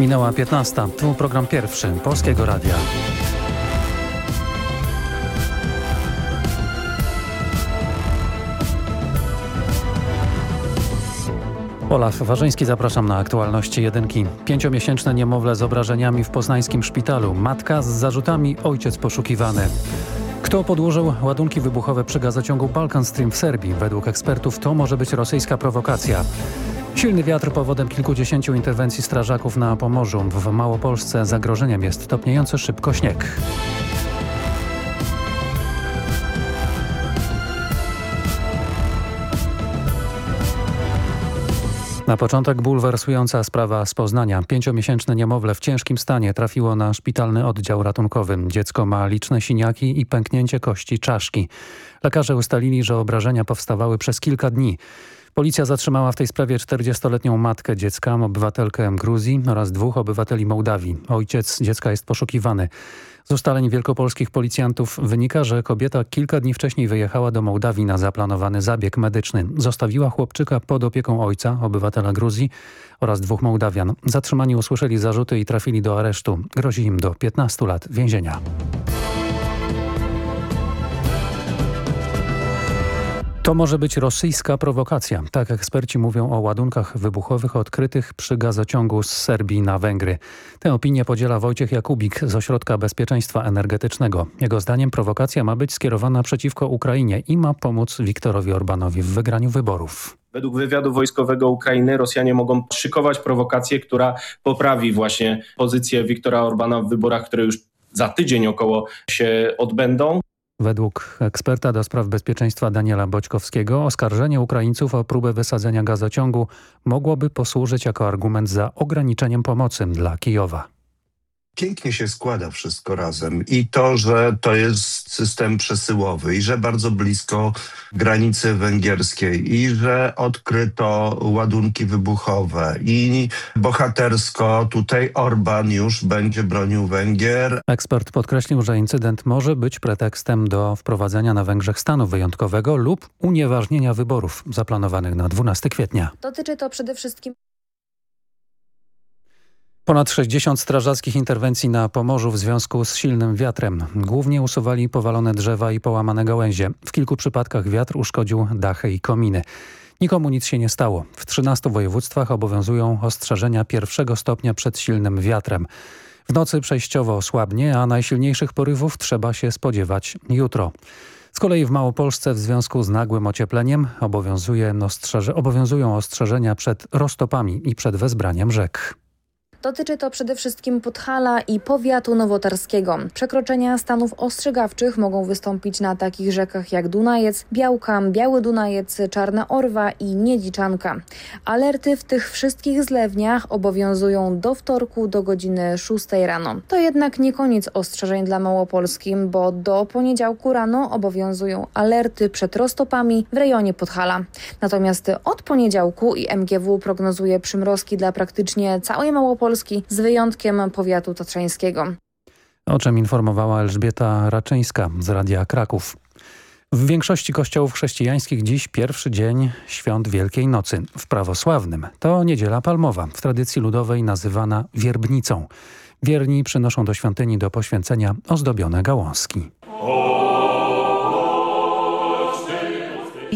Minęła 15. Tu program pierwszy Polskiego Radia. Olaf Warzyński, zapraszam na aktualności jedynki. Pięciomiesięczne niemowlę z obrażeniami w poznańskim szpitalu. Matka z zarzutami, ojciec poszukiwany. Kto podłożył ładunki wybuchowe przy gazociągu Balkan Stream w Serbii? Według ekspertów to może być rosyjska prowokacja. Silny wiatr powodem kilkudziesięciu interwencji strażaków na Pomorzu. W Małopolsce zagrożeniem jest topniejący szybko śnieg. Na początek bulwersująca sprawa z Poznania. Pięciomiesięczne niemowlę w ciężkim stanie trafiło na szpitalny oddział ratunkowy. Dziecko ma liczne siniaki i pęknięcie kości czaszki. Lekarze ustalili, że obrażenia powstawały przez kilka dni. Policja zatrzymała w tej sprawie 40-letnią matkę dziecka, obywatelkę Gruzji oraz dwóch obywateli Mołdawii. Ojciec dziecka jest poszukiwany. Z ustaleń wielkopolskich policjantów wynika, że kobieta kilka dni wcześniej wyjechała do Mołdawii na zaplanowany zabieg medyczny. Zostawiła chłopczyka pod opieką ojca, obywatela Gruzji oraz dwóch Mołdawian. Zatrzymani usłyszeli zarzuty i trafili do aresztu. Grozi im do 15 lat więzienia. To może być rosyjska prowokacja. Tak eksperci mówią o ładunkach wybuchowych odkrytych przy gazociągu z Serbii na Węgry. Tę opinię podziela Wojciech Jakubik z Ośrodka Bezpieczeństwa Energetycznego. Jego zdaniem prowokacja ma być skierowana przeciwko Ukrainie i ma pomóc Viktorowi Orbanowi w wygraniu wyborów. Według wywiadu wojskowego Ukrainy Rosjanie mogą szykować prowokację, która poprawi właśnie pozycję Viktora Orbana w wyborach, które już za tydzień około się odbędą. Według eksperta do spraw bezpieczeństwa Daniela Boćkowskiego oskarżenie Ukraińców o próbę wysadzenia gazociągu mogłoby posłużyć jako argument za ograniczeniem pomocy dla Kijowa pięknie się składa wszystko razem i to, że to jest system przesyłowy i że bardzo blisko granicy węgierskiej i że odkryto ładunki wybuchowe i bohatersko tutaj Orban już będzie bronił Węgier. Ekspert podkreślił, że incydent może być pretekstem do wprowadzenia na Węgrzech stanu wyjątkowego lub unieważnienia wyborów zaplanowanych na 12 kwietnia. Dotyczy to przede wszystkim Ponad 60 strażackich interwencji na Pomorzu w związku z silnym wiatrem. Głównie usuwali powalone drzewa i połamane gałęzie. W kilku przypadkach wiatr uszkodził dachy i kominy. Nikomu nic się nie stało. W 13 województwach obowiązują ostrzeżenia pierwszego stopnia przed silnym wiatrem. W nocy przejściowo osłabnie, a najsilniejszych porywów trzeba się spodziewać jutro. Z kolei w Małopolsce w związku z nagłym ociepleniem obowiązują ostrzeżenia przed roztopami i przed wezbraniem rzek. Dotyczy to przede wszystkim Podhala i powiatu nowotarskiego. Przekroczenia stanów ostrzegawczych mogą wystąpić na takich rzekach jak Dunajec, Białka, Biały Dunajec, Czarna Orwa i Niedziczanka. Alerty w tych wszystkich zlewniach obowiązują do wtorku do godziny 6 rano. To jednak nie koniec ostrzeżeń dla Małopolskim, bo do poniedziałku rano obowiązują alerty przed roztopami w rejonie Podhala. Natomiast od poniedziałku i MGW prognozuje przymrozki dla praktycznie całej Małopolski Polski z wyjątkiem powiatu tatrzańskiego. O czym informowała Elżbieta Raczyńska z Radia Kraków. W większości kościołów chrześcijańskich dziś pierwszy dzień świąt Wielkiej Nocy. W prawosławnym to Niedziela Palmowa, w tradycji ludowej nazywana wierbnicą. Wierni przynoszą do świątyni do poświęcenia ozdobione gałązki.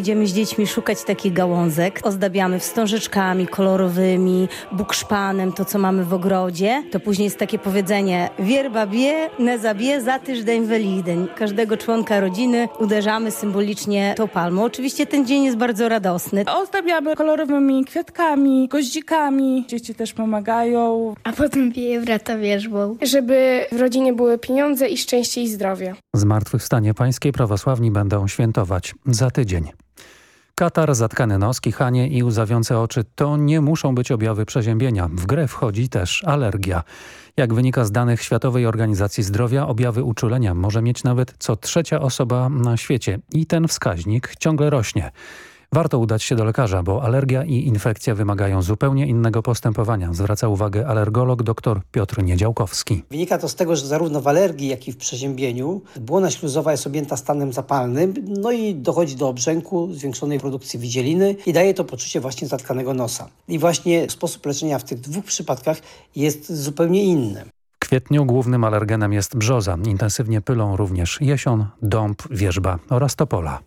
Idziemy z dziećmi szukać takich gałązek. Ozdabiamy wstążeczkami kolorowymi, bukszpanem, to co mamy w ogrodzie. To później jest takie powiedzenie wierba bie, ne zabie, za tydzień welideń. Każdego członka rodziny uderzamy symbolicznie tą palmą. Oczywiście ten dzień jest bardzo radosny. Ozdabiamy kolorowymi kwiatkami, goździkami. Dzieci też pomagają. A potem bije brata wierzbą. Żeby w rodzinie były pieniądze i szczęście i zdrowie. Zmartwychwstanie pańskiej prawosławni będą świętować za tydzień. Katar, zatkany nos, kichanie i łzawiące oczy to nie muszą być objawy przeziębienia. W grę wchodzi też alergia. Jak wynika z danych Światowej Organizacji Zdrowia, objawy uczulenia może mieć nawet co trzecia osoba na świecie i ten wskaźnik ciągle rośnie. Warto udać się do lekarza, bo alergia i infekcja wymagają zupełnie innego postępowania, zwraca uwagę alergolog dr Piotr Niedziałkowski. Wynika to z tego, że zarówno w alergii, jak i w przeziębieniu błona śluzowa jest objęta stanem zapalnym, no i dochodzi do obrzęku, zwiększonej produkcji widzieliny i daje to poczucie właśnie zatkanego nosa. I właśnie sposób leczenia w tych dwóch przypadkach jest zupełnie inny. W kwietniu głównym alergenem jest brzoza. Intensywnie pylą również jesion, dąb, wierzba oraz topola.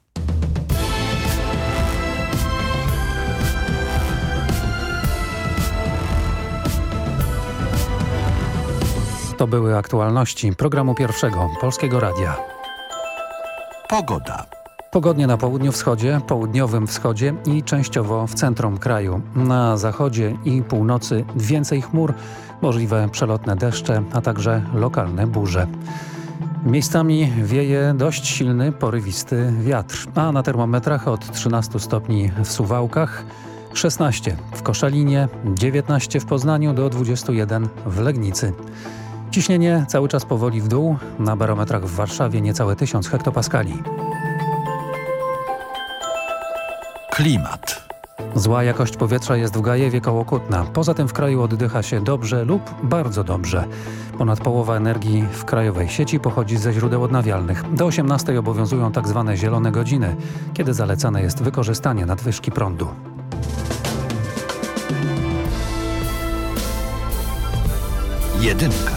To były aktualności programu pierwszego Polskiego Radia. Pogoda. Pogodnie na południu wschodzie, południowym wschodzie i częściowo w centrum kraju. Na zachodzie i północy więcej chmur, możliwe przelotne deszcze, a także lokalne burze. Miejscami wieje dość silny, porywisty wiatr, a na termometrach od 13 stopni w Suwałkach, 16 w Koszalinie, 19 w Poznaniu do 21 w Legnicy. Ciśnienie cały czas powoli w dół, na barometrach w Warszawie niecałe 1000 hektopaskali. Klimat. Zła jakość powietrza jest w Gajewie koło Kutna. Poza tym w kraju oddycha się dobrze lub bardzo dobrze. Ponad połowa energii w krajowej sieci pochodzi ze źródeł odnawialnych. Do 18 obowiązują tzw. Tak zielone godziny, kiedy zalecane jest wykorzystanie nadwyżki prądu. Jedynka.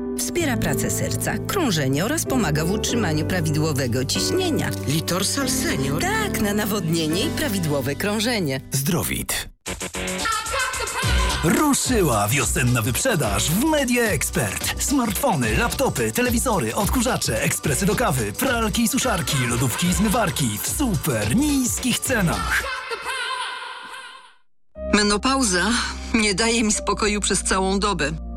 wspiera pracę serca, krążenie oraz pomaga w utrzymaniu prawidłowego ciśnienia. Litorsal Senior? Tak, na nawodnienie i prawidłowe krążenie. Zdrowit. Ruszyła wiosenna wyprzedaż w Media Expert. Smartfony, laptopy, telewizory, odkurzacze, ekspresy do kawy, pralki i suszarki, lodówki i zmywarki w super niskich cenach. Menopauza nie daje mi spokoju przez całą dobę.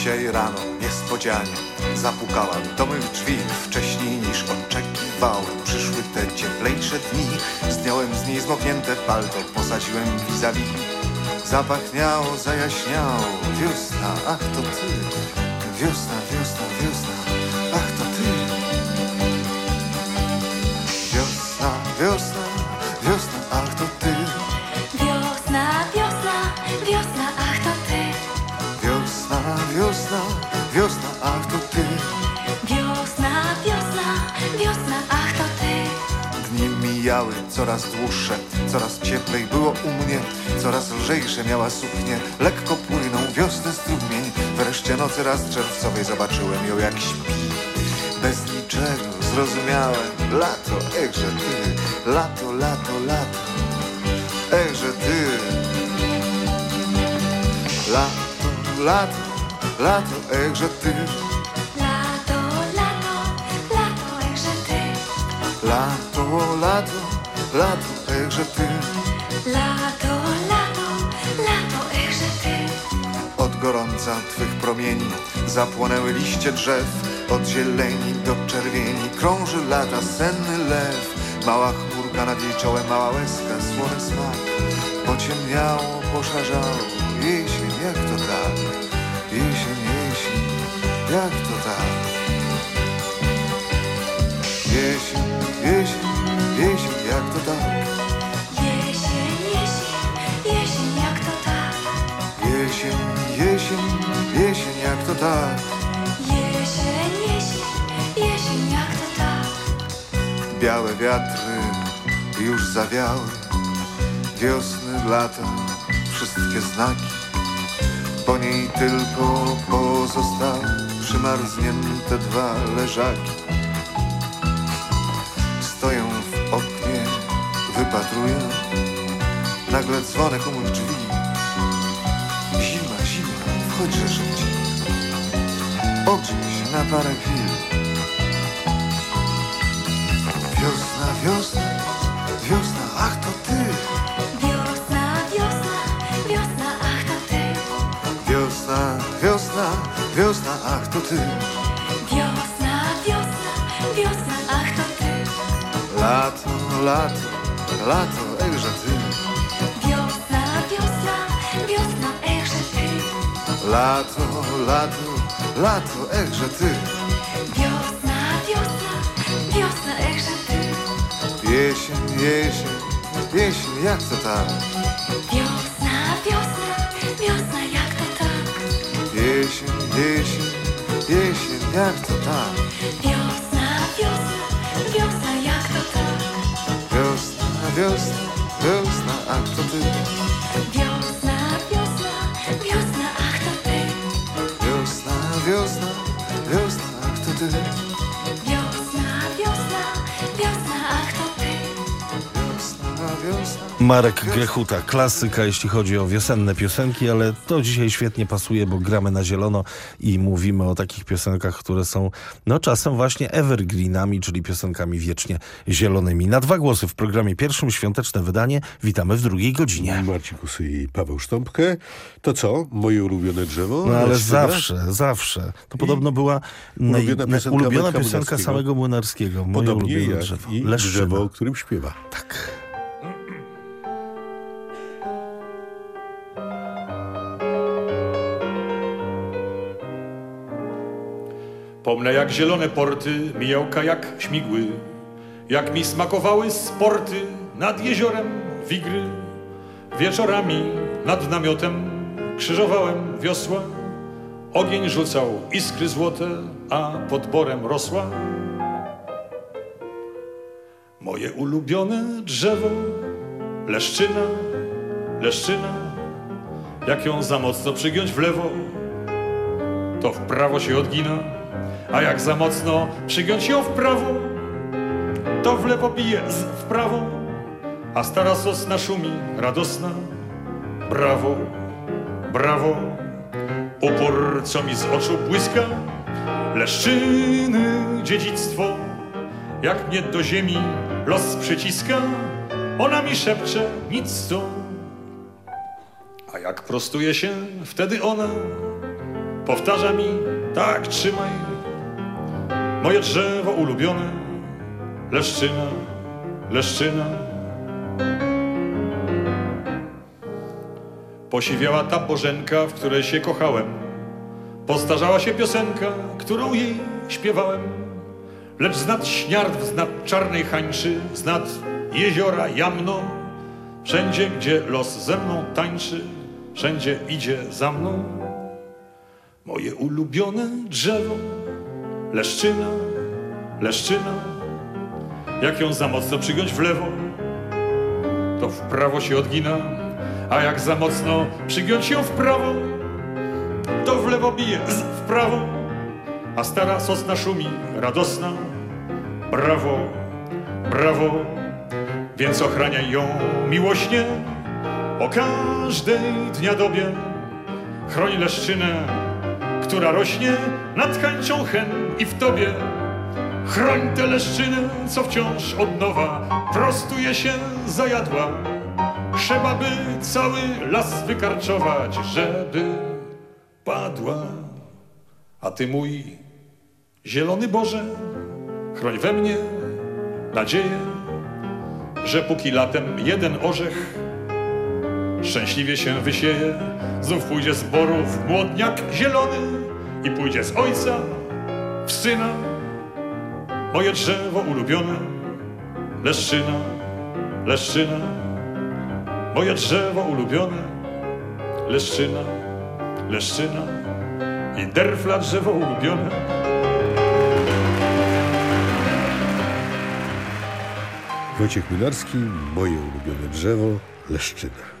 Dzisiaj rano. Niespodzianie. Zapukałem do mych drzwi. Wcześniej niż oczekiwałem Przyszły te cieplejsze dni. Zdjąłem z niej zmoknięte palto Posadziłem vis-a-vis. Zapachniało, zajaśniało, wiosna, ach to ty. Wiosna, coraz dłuższe, coraz cieplej było u mnie, coraz lżejsze miała suknię, lekko płynął wiosny strumień. Wreszcie nocy raz czerwcowej zobaczyłem ją jak śpi. Bez niczego zrozumiałem, lato, echże ty, lato, lato, lato, echże ty. Lato, lato, lato, echże ty, lato, echże ty. Lato, lato, lato, echże ty. Od gorąca twych promieni zapłonęły liście drzew, od zieleni do czerwieni krąży lata senny lew. Mała chmurka nad jej czołem, mała łezka, słony smak. Pociemniało, poszarzało, jesień, jak to tak? Jesień, jesień, jak to tak? Jesień, Białe wiatry już zawiały, wiosny, lata, wszystkie znaki. Po niej tylko pozostały przymarznięte dwa leżaki. Stoję w oknie, wypatruję, nagle dzwonek u mych drzwi. Zima, zima, wchodźże życie, ogrzej się na parę chwil. Wiosna, wiosna, ach to ty. Wiosna, wiosna, wiosna, ach to ty. Wiosna, wiosna, wiosna, ach to ty. Wiosna, wiosna, wiosna, ach to ty. Lato, lato, lato, echże ty. Wiosna, wiosna, wiosna, echże ty. Lato, lato, lato, echże ty. Jesień, jesień, jesień, jak to tak? Wiosna, wiosna, wiosna, jak to tak. Jesień, jesień, jesień, jak to tak? Wiosna, wiosna, wiosna, jak to tak. Wiosna, wiosna, wiosna, ach to ty. Wiosna, wiosna, wiosna, ach to ty. Wiosna, wiosna, Marek Grechuta, klasyka jeśli chodzi o wiosenne piosenki, ale to dzisiaj świetnie pasuje, bo gramy na zielono i mówimy o takich piosenkach, które są no czasem właśnie evergreenami, czyli piosenkami wiecznie zielonymi. Na dwa głosy w programie pierwszym świąteczne wydanie. Witamy w drugiej godzinie. Marcin Kusy i Paweł Sztąpkę. To co? Moje ulubione drzewo? No ale zawsze, zawsze. To podobno była ulubiona piosenka ulubiona piosenka samego Młynarskiego. Moje Podobnie ulubione drzewo. i Leszczyna. drzewo, o którym śpiewa. Tak. Pomnę jak zielone porty, mijałka jak śmigły, jak mi smakowały sporty nad jeziorem Wigry. Wieczorami nad namiotem krzyżowałem wiosła, ogień rzucał iskry złote, a pod borem rosła. Moje ulubione drzewo, leszczyna, leszczyna, jak ją za mocno przygiąć w lewo, to w prawo się odgina, a jak za mocno przygiąć ją w prawo, to w lewo bije w prawo, a stara sosna szumi radosna. Brawo, brawo, upór, co mi z oczu błyska, leszczyny dziedzictwo, jak mnie do ziemi los przyciska, ona mi szepcze nic co. A jak prostuje się wtedy ona, powtarza mi, tak trzymaj, moje drzewo ulubione, leszczyna, leszczyna. Posiwiała ta bożenka, w której się kochałem. Postarzała się piosenka, którą jej śpiewałem. Lecz z nad śniardw, z nad czarnej hańczy, z nad jeziora jamno, wszędzie, gdzie los ze mną tańczy, wszędzie idzie za mną. Moje ulubione drzewo, leszczyna, leszczyna. Jak ją za mocno przygiąć w lewo, to w prawo się odgina, a jak za mocno przygiąć ją w prawo, to w lewo bije, z, w prawo, a stara sosna szumi, radosna. Brawo, brawo, więc ochraniaj ją miłośnie o każdej dnia dobie. Chroń leszczynę, która rośnie nad chęcią hen i w tobie. Chroń tę leszczynę, co wciąż od nowa prostuje się zajadła. Trzeba by cały las wykarczować, żeby padła. A ty mój zielony Boże, chroń we mnie nadzieję, że póki latem jeden orzech szczęśliwie się wysieje, znów pójdzie z borów młodniak zielony i pójdzie z ojca w syna. Moje drzewo ulubione, leszczyna, leszczyna. Moje drzewo ulubione, leszczyna, leszczyna. I derfla drzewo ulubione. Wojciech Młynarski, moje ulubione drzewo, leszczyna.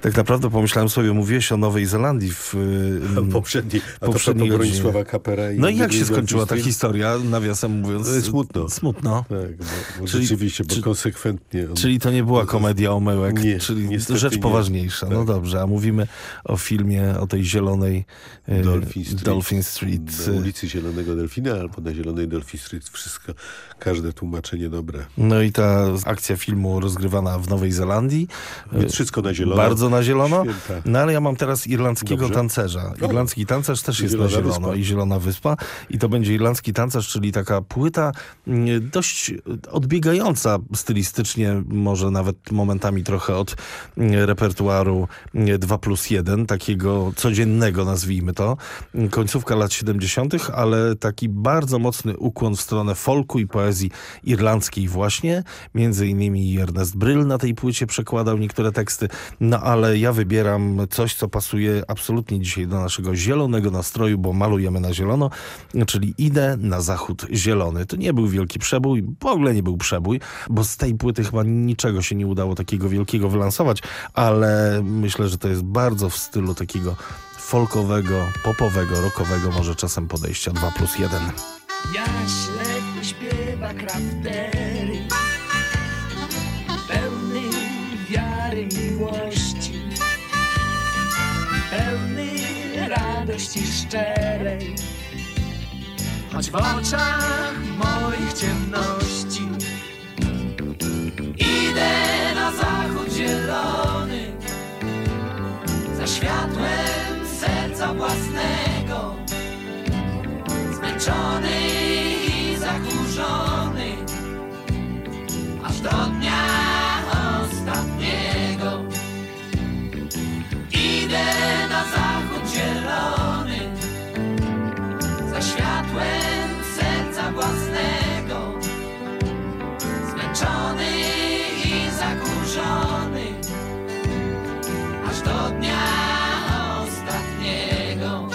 Tak naprawdę pomyślałem sobie, mówiłeś o Nowej Zelandii w poprzedniej, a to poprzedniej godzinie. Bronisława Kapera i No i jak się skończyła ta historia, nawiasem mówiąc? No, smutno. Smutno. Tak, bo, bo Czyli- rzeczywiście, bo czy- konsekwentnie. On, Czyli to nie była komedia omyłek, Nie, czyli rzecz nie. poważniejsza. No Tak. dobrze, a mówimy o filmie, o tej zielonej e, Dolphin Street. Dolphin Street. Na ulicy Zielonego Delfina albo na Zielonej Dolphin Street. Wszystko, każde tłumaczenie dobre. No i ta akcja filmu rozgrywana w Nowej Zelandii. Więc wszystko na zielono. Bardzo na zielono. Święta. No ale ja mam teraz irlandzkiego Dobrze. tancerza. Irlandzki tancerz też I jest na zielono Wyspa. i Zielona Wyspa. I to będzie irlandzki tancerz, czyli taka płyta mm, dość odbiegająca stylistycznie, może nawet momentami trochę od mm, repertuaru mm, 2 plus 1, takiego codziennego nazwijmy to. Końcówka lat 70., ale taki bardzo mocny ukłon w stronę folku i poezji irlandzkiej właśnie. Między innymi Ernest Bryl na tej płycie przekładał niektóre teksty, no ale ja wybieram coś, co pasuje absolutnie dzisiaj do naszego zielonego nastroju, bo malujemy na zielono, czyli idę na zachód zielony. To nie był wielki przebój, w ogóle nie był przebój, bo z tej płyty chyba niczego się nie udało takiego wielkiego wylansować, ale myślę, że to jest bardzo w stylu takiego folkowego, popowego, rockowego może czasem podejścia 2 plus 1. Ja ślepy śpiewa radości szczerej. Choć w oczach moich ciemności Idę na zachód zielony Za światłem serca własnego Zmęczony i zakurzony Aż do dnia ostatniego Idę na zachód zielony Za światłem serca własnego Zmęczony i zakurzony Aż do dnia ostatniego.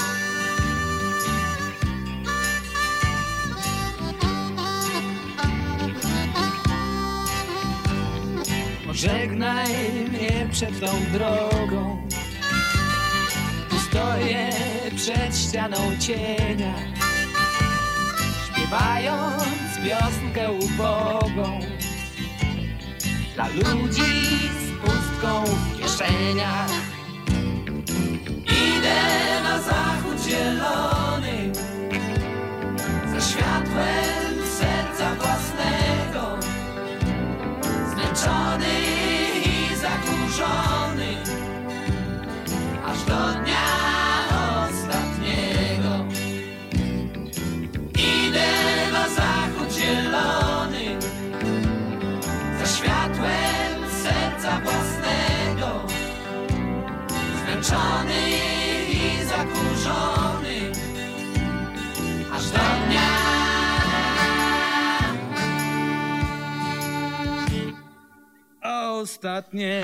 Pożegnaj mnie przed tą drogą stoję przed ścianą cienia Śpiewając piosenkę ubogą Dla ludzi z pustką w kieszeniach. Idę na zachód zielony ostatnie.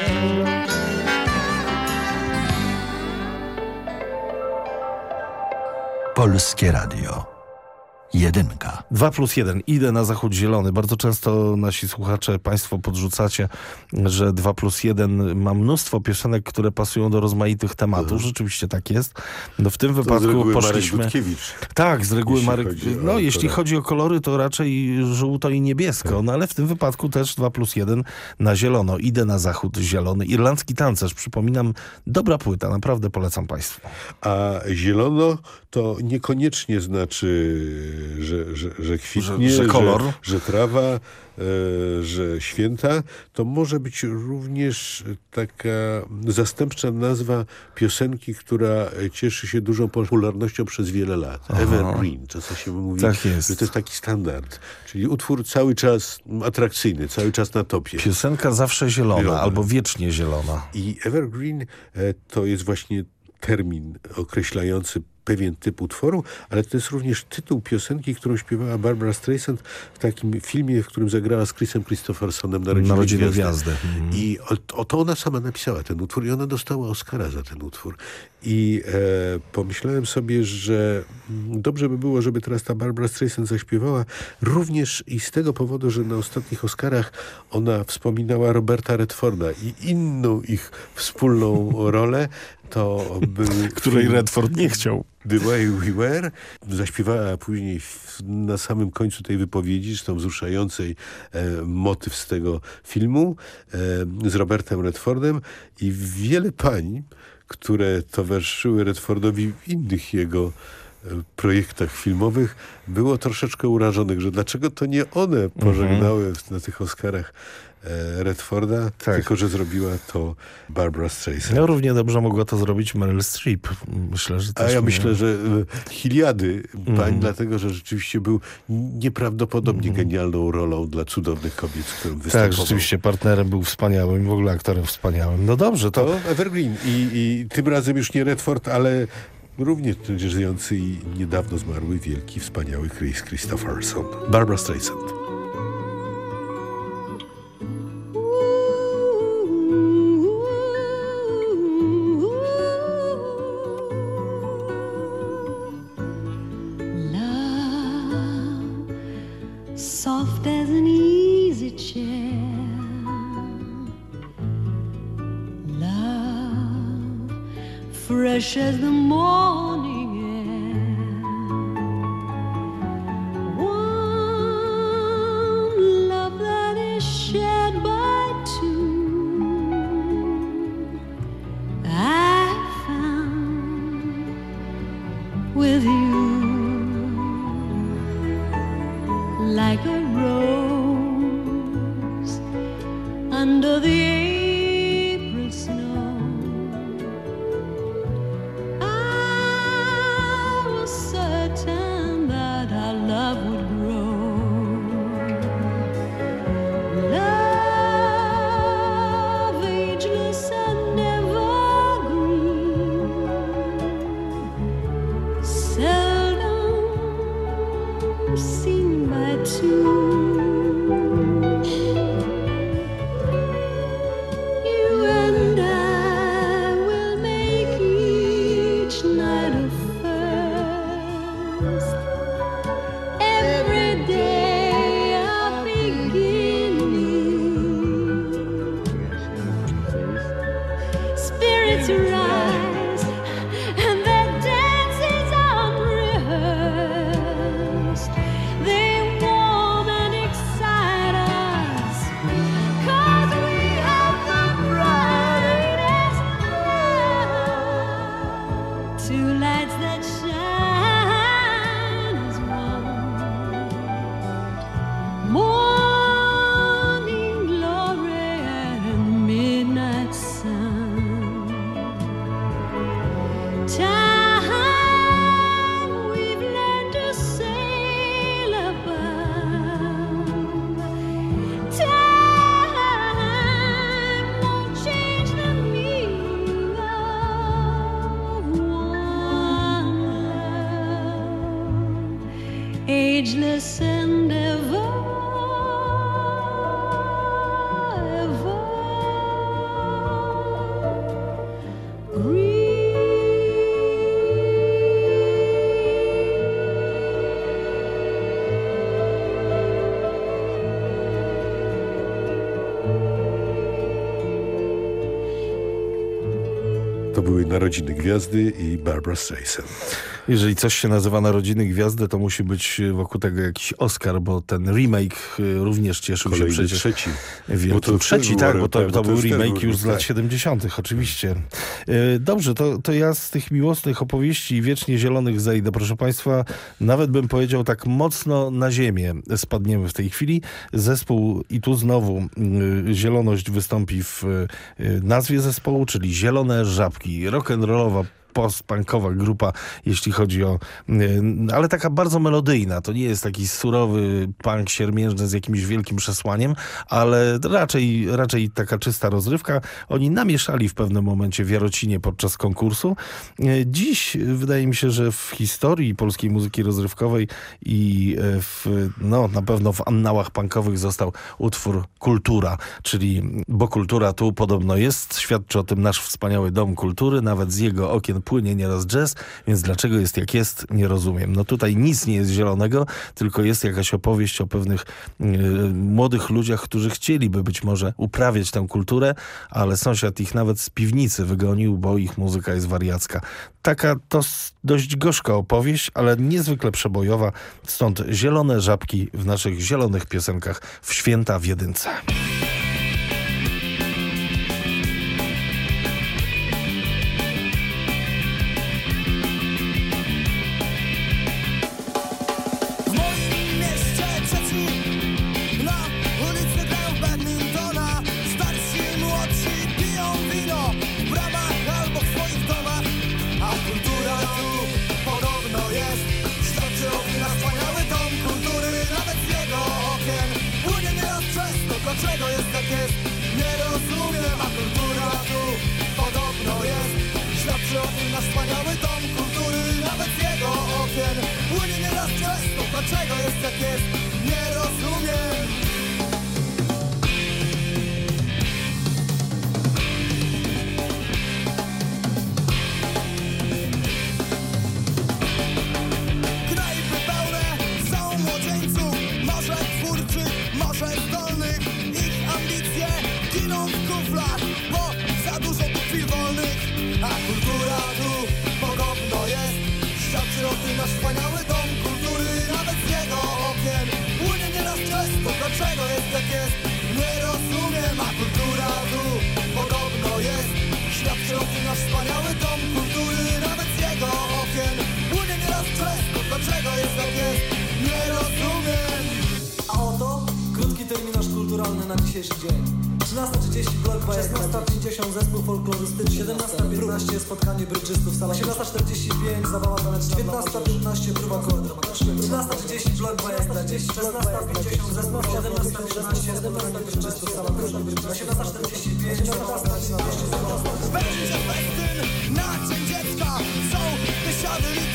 Polskie Radio. Jedynka. 2 plus 1. Idę na zachód zielony. Bardzo często nasi słuchacze, państwo podrzucacie, że 2 plus 1 ma mnóstwo piosenek, które pasują do rozmaitych tematów. Rzeczywiście tak jest. No w tym Mhm. z wypadku reguły Marek poszliśmy... Dudkiewicz. Tak, z reguły Jeśli Marek... chodzi No jeśli chodzi o kolory, to raczej żółto i niebiesko. Tak. No ale w tym wypadku też 2 plus 1 na zielono. Idę na zachód zielony. Irlandzki tancerz. Przypominam, dobra płyta. Naprawdę polecam państwu. A zielono to niekoniecznie znaczy, że, że, że kwitnie, Że- że kolor. że, że trawa, e, że święta. To może być również taka zastępcza nazwa piosenki, która cieszy się dużą popularnością przez wiele lat. Aha. Evergreen, to co się mówi, Tak jest. że to jest taki standard. Czyli utwór cały czas atrakcyjny, cały czas na topie. Piosenka zawsze zielona, Zielona. albo wiecznie zielona. I evergreen e, to jest właśnie termin określający pewien typ utworu, ale to jest również tytuł piosenki, którą śpiewała Barbara Streisand w takim filmie, w którym zagrała z Chrisem Christophersonem na Rodzinę Narodziny Gwiazdę. Gwiazdy. Mhm. I o, o to ona sama napisała ten utwór i ona dostała Oscara za ten utwór. I e, pomyślałem sobie, że mm, dobrze by było, żeby teraz ta Barbara Streisand zaśpiewała również i z tego powodu, że na ostatnich Oscarach ona wspominała Roberta Redforda i inną ich wspólną rolę to był... Której Redford nie chciał. The Way We Were. Zaśpiewała później na samym końcu tej wypowiedzi, zresztą wzruszającej e, motyw z tego filmu e, z Robertem Redfordem i wiele pań, które towarzyszyły Redfordowi w innych jego e, projektach filmowych, było troszeczkę urażonych, że dlaczego to nie one pożegnały na tych Oscarach e, Redforda, tylko że zrobiła to Barbara Streisand. No równie dobrze mogła to zrobić Meryl Streep. Myślę, że A ja myślę, że e, Hiliady pań, Mhm. dlatego że rzeczywiście był nieprawdopodobnie genialną rolą dla cudownych kobiet, z którym Tak, występował. rzeczywiście partnerem był wspaniałym, w ogóle aktorem wspaniałym. No dobrze, to... To Evergreen I, i tym razem już nie Redford, ale również żyjący i niedawno zmarły wielki, wspaniały Chris Christopherson. Barbara Streisand. As the morning Narodziny Gwiazdy i Barbara Streisand. Jeżeli coś się nazywa Narodziny Gwiazdy, to musi być wokół tego jakiś Oscar, bo ten remake y, również cieszył Kolejny się przecież. trzeci. Bo to trzeci, był tak, bo to, tak, to, bo to był remake był- już z lat tak. 70. oczywiście. Y, Dobrze, to, to ja z tych miłosnych opowieści wiecznie zielonych zejdę. Proszę Państwa, nawet bym powiedział tak mocno na ziemię spadniemy w tej chwili. Zespół i tu znowu y, zieloność wystąpi w nazwie zespołu, czyli Zielone Żabki. Rock'n'rollowa post-punkowa grupa, jeśli chodzi o... y, Ale taka bardzo melodyjna. To nie jest taki surowy punk siermiężny z jakimś wielkim przesłaniem, ale raczej, raczej taka czysta rozrywka. Oni namieszali w pewnym momencie w Jarocinie podczas konkursu. Y, Dziś wydaje mi się, że w historii polskiej muzyki rozrywkowej i y, w, no, na pewno w annałach punkowych został utwór Kultura, czyli bo kultura tu podobno jest, świadczy o tym nasz wspaniały Dom Kultury, nawet z jego okien płynie nieraz jazz, więc dlaczego jest jak jest, nie rozumiem. No tutaj nic nie jest zielonego, tylko jest jakaś opowieść o pewnych y, młodych ludziach, którzy chcieliby być może uprawiać tę kulturę, ale sąsiad ich nawet z piwnicy wygonił, bo ich muzyka jest wariacka. Taka to dość gorzka opowieść, ale niezwykle przebojowa, stąd zielone żabki w naszych zielonych piosenkach w święta w jedynce. Dzisiejszy dzień. 13.30 blok 16.50 zespół folklorystyczny. 17.15 spotkanie brydżystów w salach. 18.45 zabawa taneczna 19.15 próba kordu 13.30 blok 20 16.50 zespół 17.15 spotkanie brydżystów w salach 18.45 zabawa taneczna Będzie festyn na dzień dziecka. Są wysiady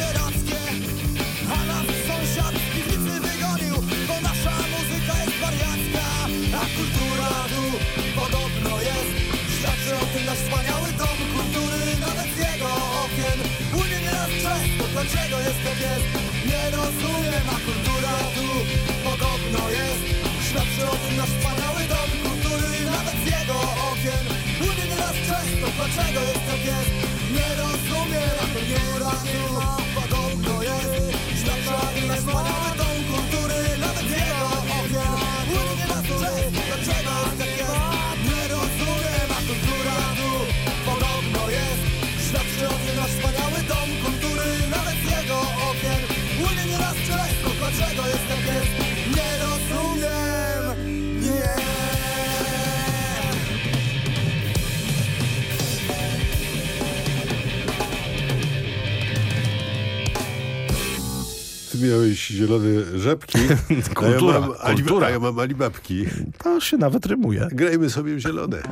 Dlaczego jest tak jest? Nie rozumiem A kultura tu podobno jest Świadczy o tym nasz wspaniały dom kultury Nawet z jego okien Płynie nieraz często Dlaczego jest tak jest? Nie rozumiem A kultura tu podobno jest Świadczy o tym nasz wspaniały miałeś zielone żabki, Kultura, a ja mam, kultura. a ja mam alibabki. To się nawet rymuje. Grajmy sobie w zielone.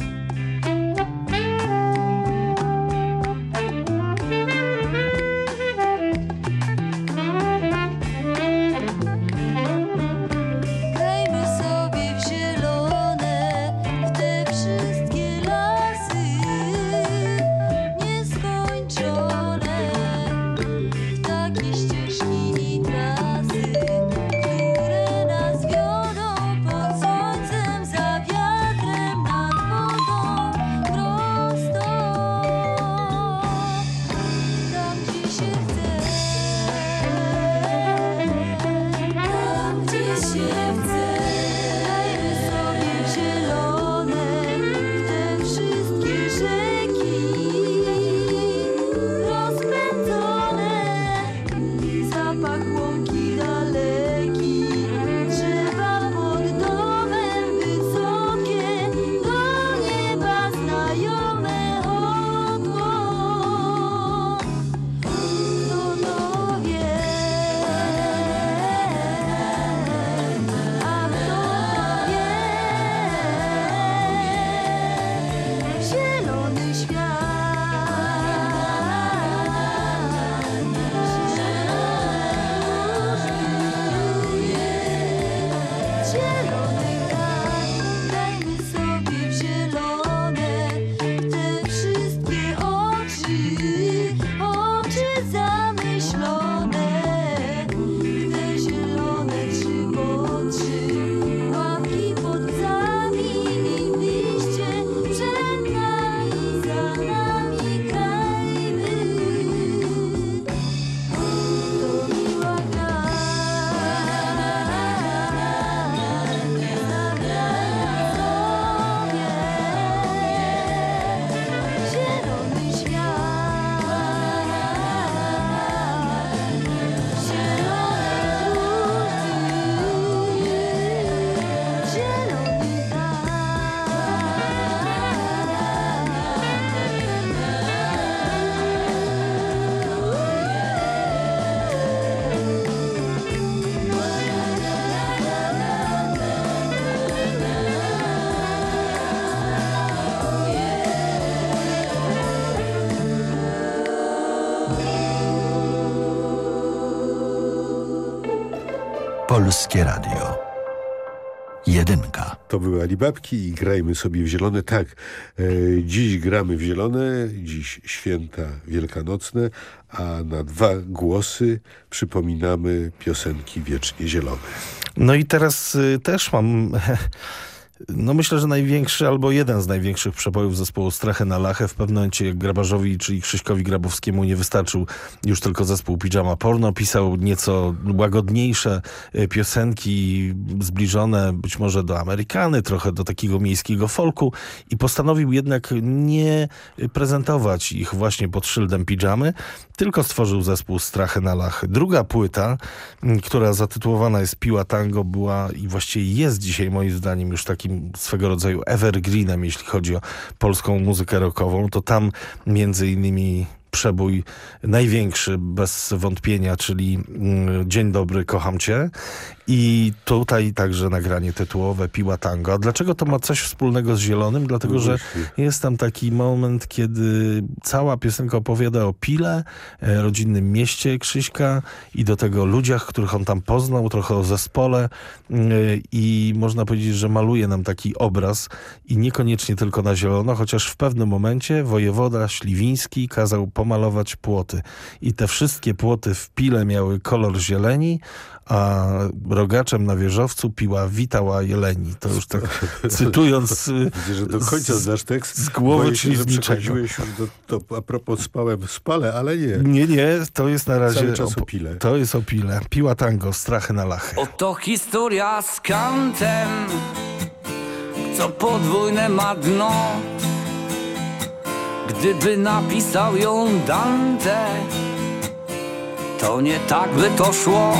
Polskie Radio. Jedynka. To były Alibabki i grajmy sobie w zielone. Tak, e, dziś gramy w zielone, dziś święta wielkanocne, a na dwa głosy przypominamy piosenki wiecznie zielone. No i teraz y, też mam... No myślę, że największy albo jeden z największych przebojów zespołu Strachę na Lachę. W pewnym momencie Grabarzowi, czyli Krzyśkowi Grabowskiemu nie wystarczył już tylko zespół Pijama Porno. Pisał nieco łagodniejsze y, piosenki, zbliżone być może do Amerykany, trochę do takiego miejskiego folku i postanowił jednak nie prezentować ich właśnie pod szyldem Pijamy, tylko stworzył zespół Strachę na Lachy. Druga płyta, m, która zatytułowana jest Piła Tango, była i właściwie jest dzisiaj moim zdaniem już takim swego rodzaju evergreenem, jeśli chodzi o polską muzykę rockową. To tam między innymi przebój największy bez wątpienia, czyli mm, Dzień dobry, kocham cię. I tutaj także nagranie tytułowe Piła Tango. A dlaczego to ma coś wspólnego z Zielonym? Dlatego, że jest tam taki moment, kiedy cała piosenka opowiada o Pile, e, rodzinnym mieście Krzyśka i do tego ludziach, których on tam poznał, trochę o zespole e, i można powiedzieć, że maluje nam taki obraz i niekoniecznie tylko na zielono, chociaż w pewnym momencie wojewoda Śliwiński kazał pomalować płoty i te wszystkie płoty w Pile miały kolor zieleni, a rogaczem na wieżowcu piła witała jeleni. To już tak cytując y, Widzę, że do końca z- znasz tekst. z głowy się, że przechodziłeś już do, do, a propos spałem, spale, ale nie. Nie, nie, to jest na razie Cały czas o- o Pile. To jest o Pile. Piła tango, strachy na lachy. Oto historia z kantem, co podwójne ma dno. Gdyby napisał ją Dante, to nie tak by to szło.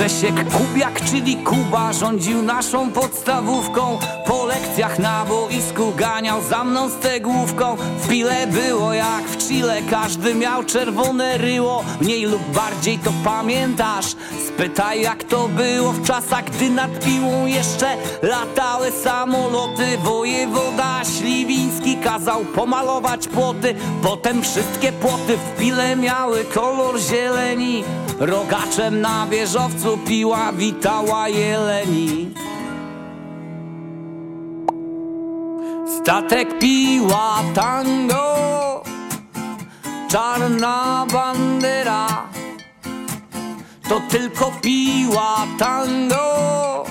Grzesiek Kubiak, czyli Kuba, rządził naszą podstawówką. Po lekcjach na boisku ganiał za mną stegłówką. W pile było jak w Chile, każdy miał czerwone ryło. Mniej lub bardziej to pamiętasz. Spytaj jak to było w czasach, gdy nad piłą jeszcze latały samoloty. Wojewoda Śliwiński kazał pomalować płoty. Potem wszystkie płoty w pile miały kolor zieleni. Rogaczem na wieżowcu piła witała jeleni. Statek piła tango, czarna bandera. To tylko piła tango,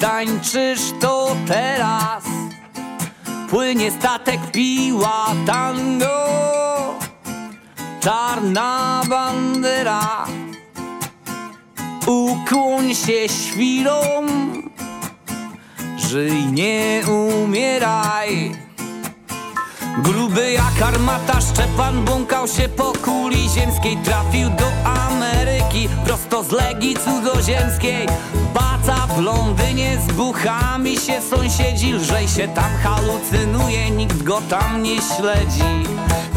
tańczysz to teraz. Płynie statek piła tango, czarna bandera. Ukłoń się świrom, żyj, nie umieraj. Gruby jak armata Szczepan błąkał się po kuli ziemskiej Trafił do Ameryki prosto z Legii cudzoziemskiej Baca w Londynie z buchami się sąsiedzi Lżej się tam halucynuje, nikt go tam nie śledzi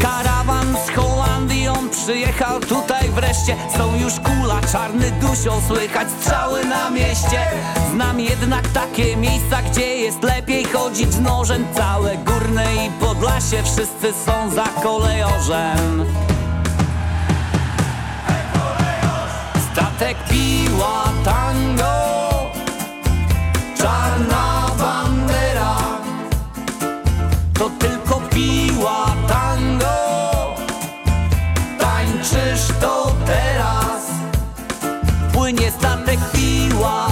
Karawan on przyjechał tutaj wreszcie. Są już kula, czarny dusią, słychać strzały na mieście. Znam jednak takie miejsca, gdzie jest lepiej chodzić nożem. Całe górne i Podlasie, wszyscy są za kolejorzem. Statek piła tango Czarna bandera. To tylko Płynie statek piła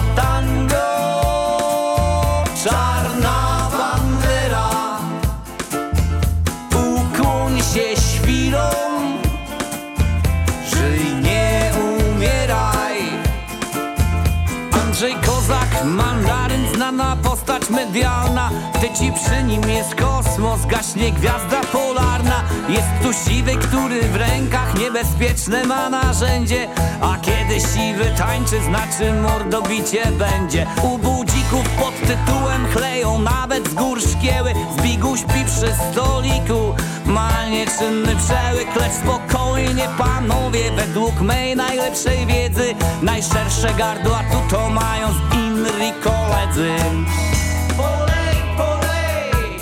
postać medialna ci przy nim jest kosmos, gaśnie gwiazda polarna. Jest tu siwy, który w rękach niebezpieczne ma narzędzie A kiedy siwy tańczy, znaczy mordobicie będzie. U budzików pod tytułem chleją nawet z gór szkieły Zbigu śpi przy stoliku, ma nieczynny przełyk Lecz spokojnie panowie, według mej najlepszej wiedzy Najszersze gardła tu to mają z Inri koledzy Polej, polej.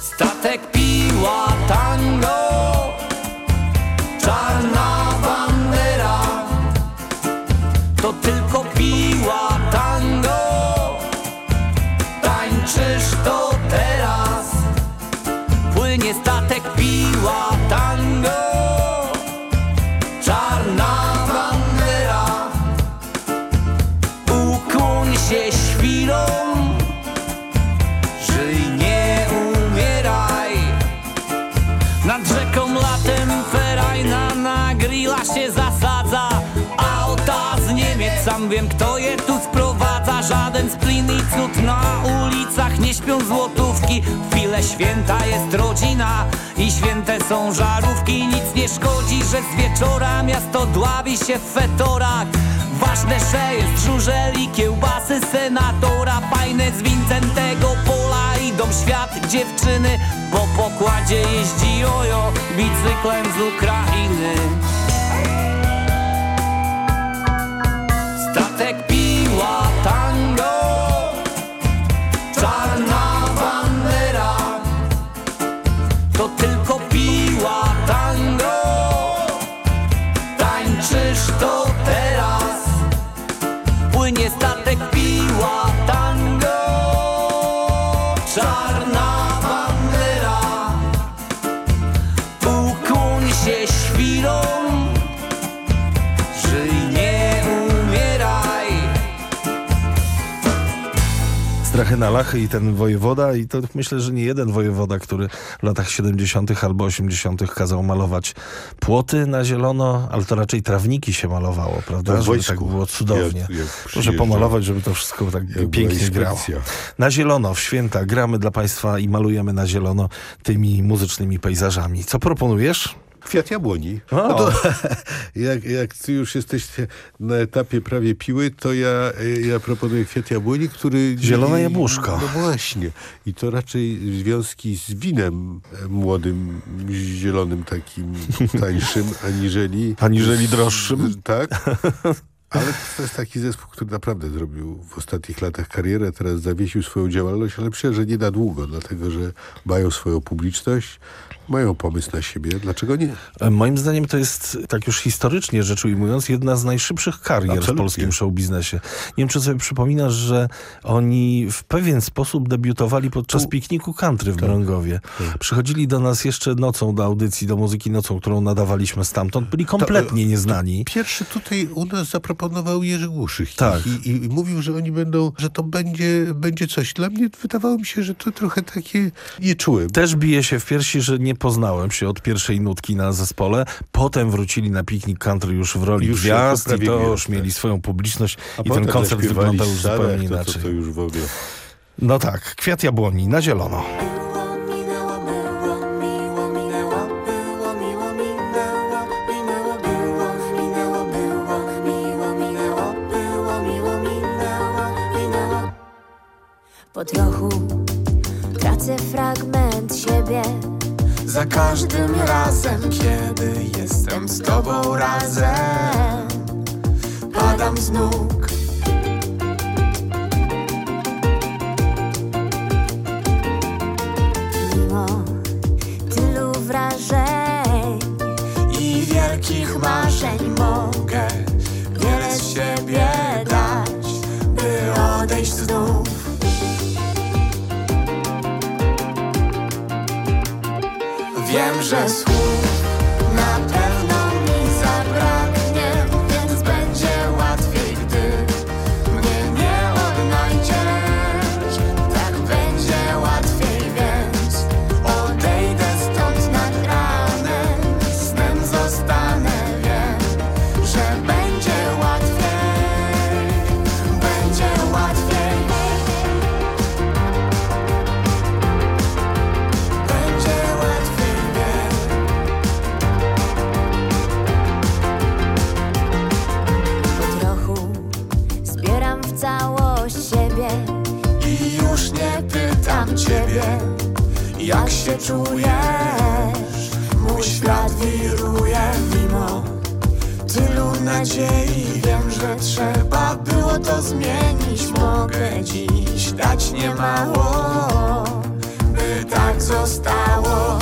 Statek piła tango Żaden splin i cud. Na ulicach Nie śpią złotówki. W chwilę święta jest rodzina I święte są żarówki. Nic nie szkodzi, że z wieczora Miasto dławi się w fetorach. Ważne, że jest żurzel i kiełbasy senatora. Fajne z Wincentego Pola idą świat dziewczyny. Po pokładzie jeździ jojo bicyklem z Ukrainy To tylko Strachy na lachy i ten wojewoda i to myślę, że nie jeden wojewoda, który w latach 70. albo 80. kazał malować płoty na zielono, ale to raczej trawniki się malowało, prawda? W żeby tak było cudownie. Jak- jak Proszę pomalować, żeby to wszystko tak pięknie grało. Na zielono w święta gramy dla Państwa i malujemy na zielono tymi muzycznymi pejzażami. Co proponujesz? Kwiat jabłoni. No to, jak, jak ty już jesteś na etapie prawie piły, to ja, ja proponuję kwiat jabłoni, który... Zielone jabłuszko. No właśnie. I to raczej związki z winem młodym, zielonym takim tańszym, aniżeli... Aniżeli droższym? Tak. Ale to jest taki zespół, który naprawdę zrobił w ostatnich latach karierę, teraz zawiesił swoją działalność, ale myślę, że nie na długo, dlatego że mają swoją publiczność, mają pomysł na siebie. Dlaczego nie? E, Moim zdaniem to jest, tak już historycznie rzecz ujmując, jedna z najszybszych karier Absolutnie. w polskim showbiznesie. Nie wiem, czy sobie przypominasz, że oni w pewien sposób debiutowali podczas pikniku country w Mrągowie. Przychodzili do nas jeszcze nocą do audycji, do muzyki nocą, którą nadawaliśmy stamtąd. Byli kompletnie nieznani. Pierwszy tutaj u nas zaproponował Jerzy Głuszyk Tak. I, i, i mówił, że oni będą, że to będzie, będzie coś. Dla mnie wydawało mi się, że to trochę takie nie czułem. Też bije się w piersi, że nie poznałem się od pierwszej nutki na zespole. Potem wrócili na piknik country już w roli Już gwiazd i to już mieli swoją publiczność A i potem ten koncert wyglądał już zupełnie to, inaczej. To, to już w ogóle. No tak, kwiat jabłoni na zielono. Po trochu tracę fragment siebie Za każdym razem, kiedy jestem z tobą razem. Padam z nóg. Mimo tylu wrażeń I wielkich marzeń mogę Wiem, że słów na czujesz? Mój świat wiruje mimo Tylu nadziei. Wiem, że trzeba było to zmienić. Mogę dziś dać niemało By tak zostało.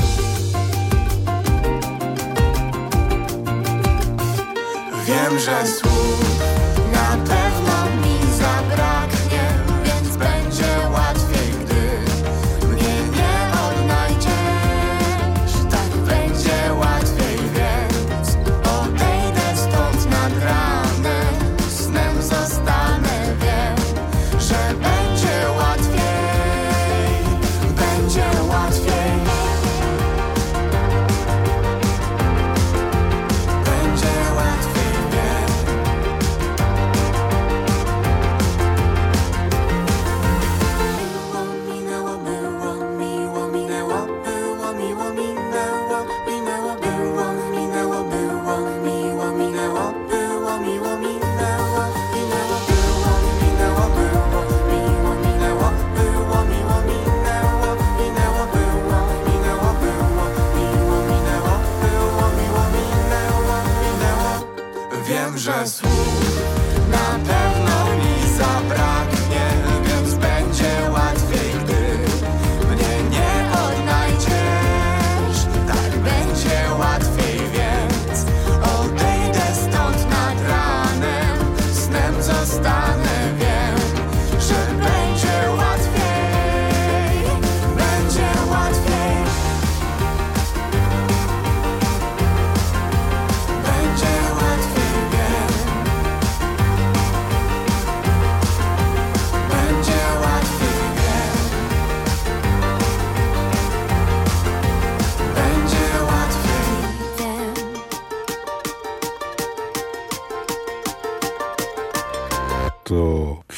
Wiem, że słów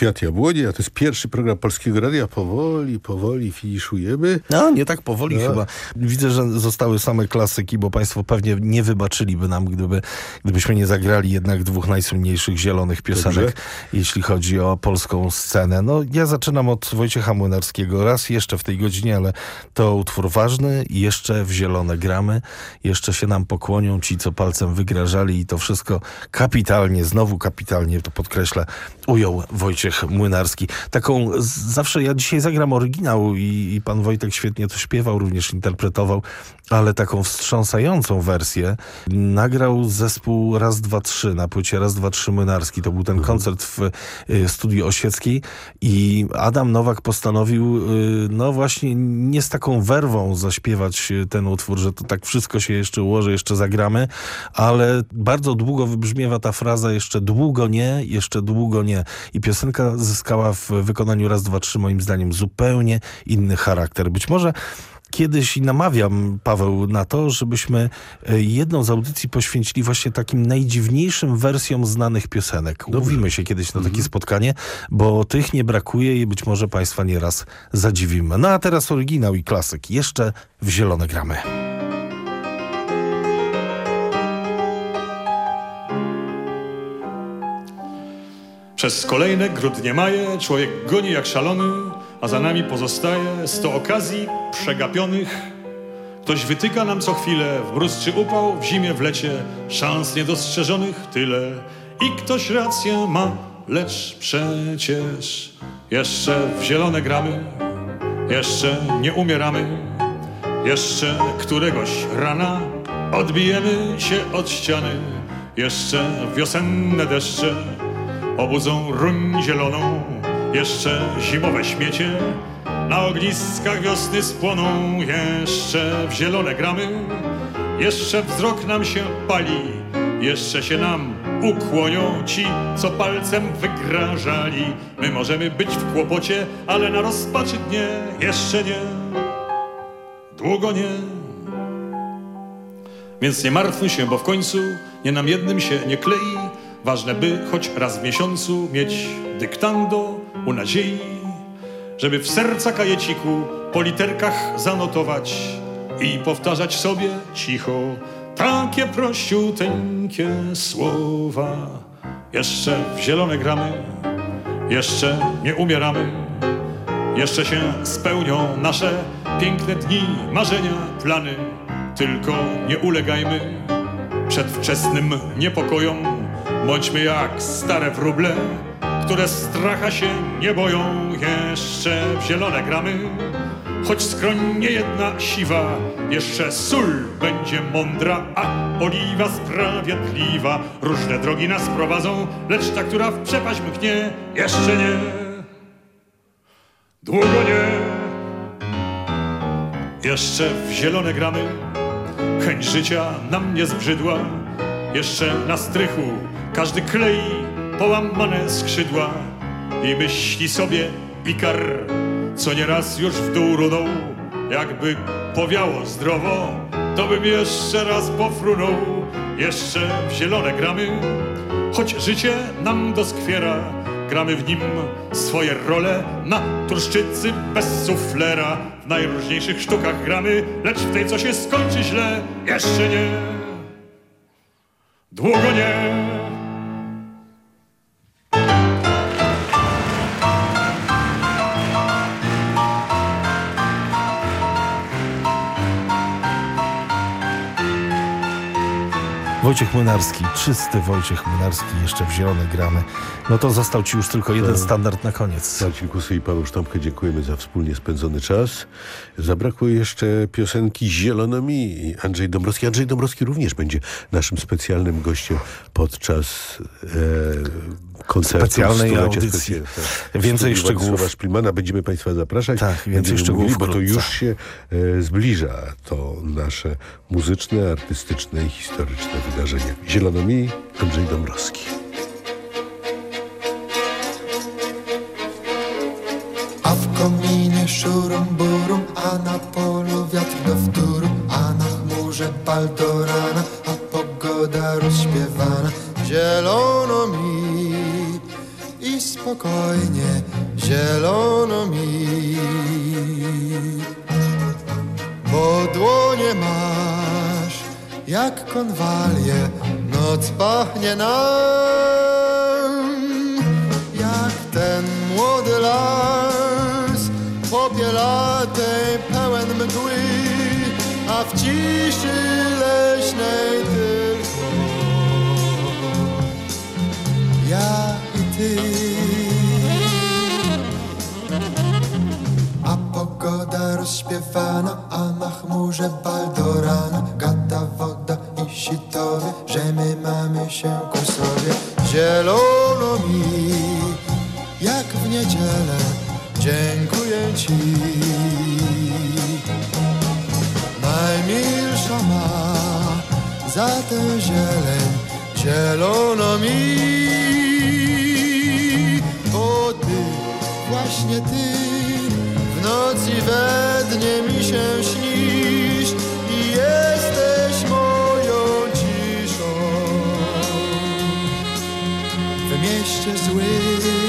Kwiat Jabłoni, a to jest pierwszy program Polskiego Radia. Powoli, powoli finiszujemy. No, nie tak powoli No. chyba. Widzę, że zostały same klasyki, bo państwo pewnie nie wybaczyliby nam, gdyby, gdybyśmy nie zagrali jednak dwóch najsłynniejszych zielonych piosenek, Dobrze. jeśli chodzi o polską scenę. No, ja zaczynam od Wojciecha Młynarskiego. Raz jeszcze w tej godzinie, ale to utwór ważny. Jeszcze w zielone gramy. Jeszcze się nam pokłonią ci, co palcem wygrażali i to wszystko kapitalnie, znowu kapitalnie, to podkreślę, ujął Wojciech Młynarski. Taką, zawsze ja dzisiaj zagram oryginał i, i pan Wojtek świetnie to śpiewał, również interpretował, ale taką wstrząsającą wersję nagrał zespół Raz, Dwa, Trzy na płycie Raz, Dwa, Trzy Młynarski. To był ten koncert w y, studiu Osieckiej i Adam Nowak postanowił, y, no właśnie nie z taką werwą zaśpiewać y, ten utwór, że to tak wszystko się jeszcze ułoży, jeszcze zagramy, ale bardzo długo wybrzmiewa ta fraza jeszcze długo nie, jeszcze długo nie. I piosenka zyskała w wykonaniu Raz, Dwa, Trzy moim zdaniem zupełnie inny charakter. Być może kiedyś i namawiam Paweł na to, żebyśmy e, jedną z audycji poświęcili właśnie takim najdziwniejszym wersjom znanych piosenek. Umówimy się kiedyś na takie spotkanie, bo tych nie brakuje i być może Państwa nieraz zadziwimy. No a teraz oryginał i klasyk. Jeszcze w zielone gramy. Przez kolejne grudnie maje człowiek goni jak szalony, a za nami pozostaje sto okazji przegapionych. Ktoś wytyka nam co chwilę w mróz czy upał, w zimie, w lecie, szans niedostrzeżonych tyle. I ktoś rację ma, lecz przecież jeszcze w zielone gramy, jeszcze nie umieramy, jeszcze któregoś rana odbijemy się od ściany, jeszcze wiosenne deszcze obudzą ruń zieloną, jeszcze zimowe śmiecie na ogniskach wiosny spłoną, jeszcze w zielone gramy, jeszcze wzrok nam się pali, jeszcze się nam ukłonią ci, co palcem wygrażali. My możemy być w kłopocie, ale na rozpaczy dnie jeszcze nie, długo nie. Więc nie martwmy się, bo w końcu nie nam jednym się nie klei. Ważne, by choć raz w miesiącu mieć dyktando u nadziei, żeby w serca kajeciku po literkach zanotować i powtarzać sobie cicho takie prościuteńkie słowa. Jeszcze w zielone gramy, jeszcze nie umieramy, jeszcze się spełnią nasze piękne dni, marzenia, plany. Tylko nie ulegajmy przedwczesnym niepokojom. Bądźmy jak stare wróble, które stracha się nie boją. Jeszcze w zielone gramy, choć skroń nie jedna siwa. Jeszcze sól będzie mądra, a oliwa sprawiedliwa. Różne drogi nas prowadzą, lecz ta, która w przepaść mknie, jeszcze nie. Długo nie. Jeszcze w zielone gramy, chęć życia nam nie zbrzydła. Jeszcze na strychu każdy klei połamane skrzydła i myśli sobie Ikar, co nieraz już w dół runął. Jakby powiało zdrowo, to bym jeszcze raz pofrunął. Jeszcze w zielone gramy, choć życie nam doskwiera. Gramy w nim swoje role na turszczycy bez suflera. W najróżniejszych sztukach gramy, lecz w tej, co się skończy źle, jeszcze nie. Długo nie. Wojciech Młynarski, czysty Wojciech Młynarski, jeszcze w zielone gramy. No to został ci już tylko jeden standard na koniec. Marcin Kusy i Paweł Sztampkę dziękujemy za wspólnie spędzony czas. Zabrakło jeszcze piosenki Zielonomi i Andrzej Dąbrowski. Andrzej Dąbrowski również będzie naszym specjalnym gościem podczas e, koncertu. Specjalnej audycji. specy- tak, Więcej szczegółów. Władysława Szpilmana. Będziemy Państwa zapraszać. Tak, więcej Będziemy szczegółów mówili, Bo to już się e, zbliża to nasze muzyczne, artystyczne i historyczne wydarzenie. Zielonomi Andrzej Dąbrowski. A w kominie szurum burum, a na polu wiatr do wtóru, a na chmurze pal spokojnie, zielono mi. Bo dłonie masz jak konwalie, noc pachnie nam jak ten młody las popielatej pełen mgły, a w ciszy leśnej tylko ja i ty. Rozśpiewana, a na chmurze baldorana. Gada woda i sitowie, że my mamy się ku sobie. Zielono mi, jak w niedzielę, dziękuję ci. Najmilsza ma za tę zieleń, zielono mi. Bo ty, właśnie ty w nocy we dnie mi się śnisz i jesteś moją ciszą w mieście złym.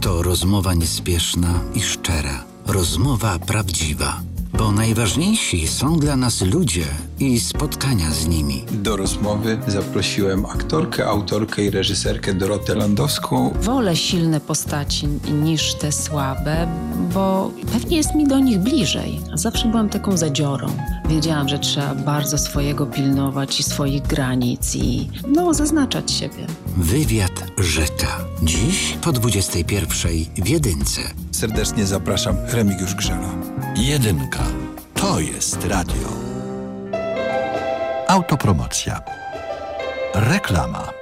To rozmowa niespieszna i szczera. Rozmowa prawdziwa. Bo najważniejsi są dla nas ludzie i spotkania z nimi. Do rozmowy zaprosiłem aktorkę, autorkę i reżyserkę Dorotę Landowską. Wolę silne postaci niż te słabe, bo pewnie jest mi do nich bliżej. Zawsze byłam taką zadziorą. Wiedziałam, że trzeba bardzo swojego pilnować i swoich granic i no, zaznaczać siebie. Wywiad Rzecza. Dziś po 21 w Jedynce. Serdecznie zapraszam Remigiusz Grzela. Jedynka. To jest radio. Autopromocja. Reklama.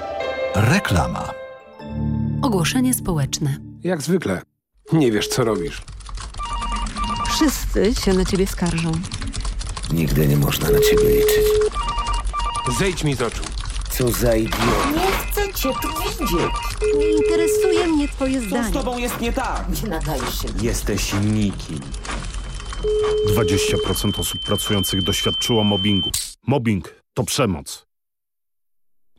Reklama. Ogłoszenie społeczne. Jak zwykle. Nie wiesz, co robisz. Wszyscy się na ciebie skarżą. Nigdy nie można na ciebie liczyć. Zejdź mi z oczu. Co za idiot. Nie chcę cię tu widzieć. Nie interesuje mnie twoje zdanie. z tobą jest nie tak? Nie nadajesz się. Jesteś nikim. 20% osób pracujących doświadczyło mobbingu. Mobbing to przemoc.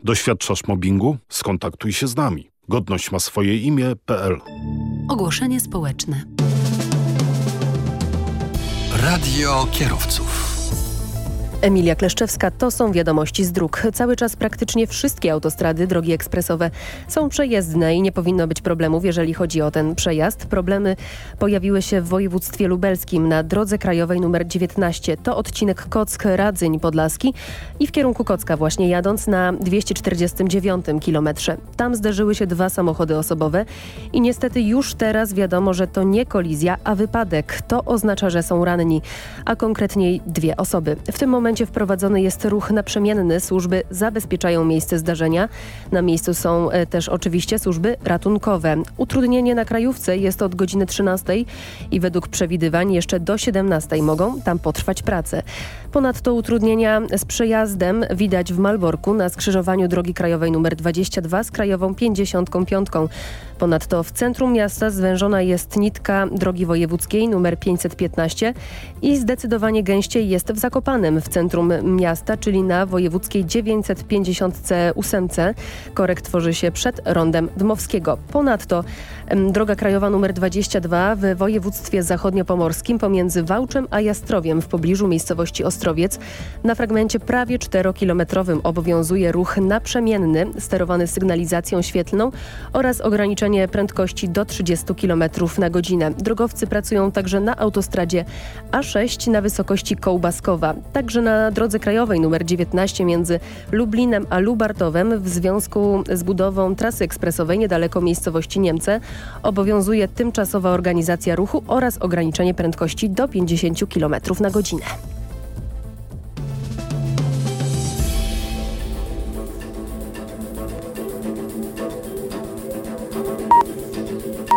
Doświadczasz mobbingu? Skontaktuj się z nami. Godność ma swoje imię.pl Ogłoszenie społeczne. Radio kierowców. Emilia Kleszczewska, to są wiadomości z dróg. Cały czas praktycznie wszystkie autostrady, drogi ekspresowe są przejezdne i nie powinno być problemów, jeżeli chodzi o ten przejazd. Problemy pojawiły się w województwie lubelskim na drodze krajowej nr 19. To odcinek Kock-Radzyń Podlaski i w kierunku Kocka właśnie jadąc na 249 kilometrze. Tam zderzyły się dwa samochody osobowe i niestety już teraz wiadomo, że to nie kolizja, a wypadek. To oznacza, że są ranni, a konkretniej dwie osoby. W tym momencie wprowadzony jest ruch naprzemienny. Służby zabezpieczają miejsce zdarzenia. Na miejscu są e, też oczywiście służby ratunkowe. Utrudnienie na krajówce jest od godziny 13 i według przewidywań jeszcze do 17 mogą tam potrwać prace. Ponadto utrudnienia z przejazdem widać w Malborku na skrzyżowaniu drogi krajowej nr 22 z krajową 55. Ponadto w centrum miasta zwężona jest nitka drogi wojewódzkiej nr 515 i zdecydowanie gęściej jest w Zakopanem w centrum miasta, czyli na wojewódzkiej 950C8C. Korek tworzy się przed rondem Dmowskiego. Ponadto droga krajowa nr 22 w województwie zachodniopomorskim pomiędzy Wałczem a Jastrowiem w pobliżu miejscowości Ostrowiec na fragmencie prawie 4-kilometrowym obowiązuje ruch naprzemienny sterowany sygnalizacją świetlną oraz ograniczenie prędkości do 30 km na godzinę. Drogowcy pracują także na autostradzie A6 na wysokości Kołbaskowa. Także na drodze krajowej nr 19 między Lublinem a Lubartowem w związku z budową trasy ekspresowej niedaleko miejscowości Niemce obowiązuje tymczasowa organizacja ruchu oraz ograniczenie prędkości do 50 km na godzinę.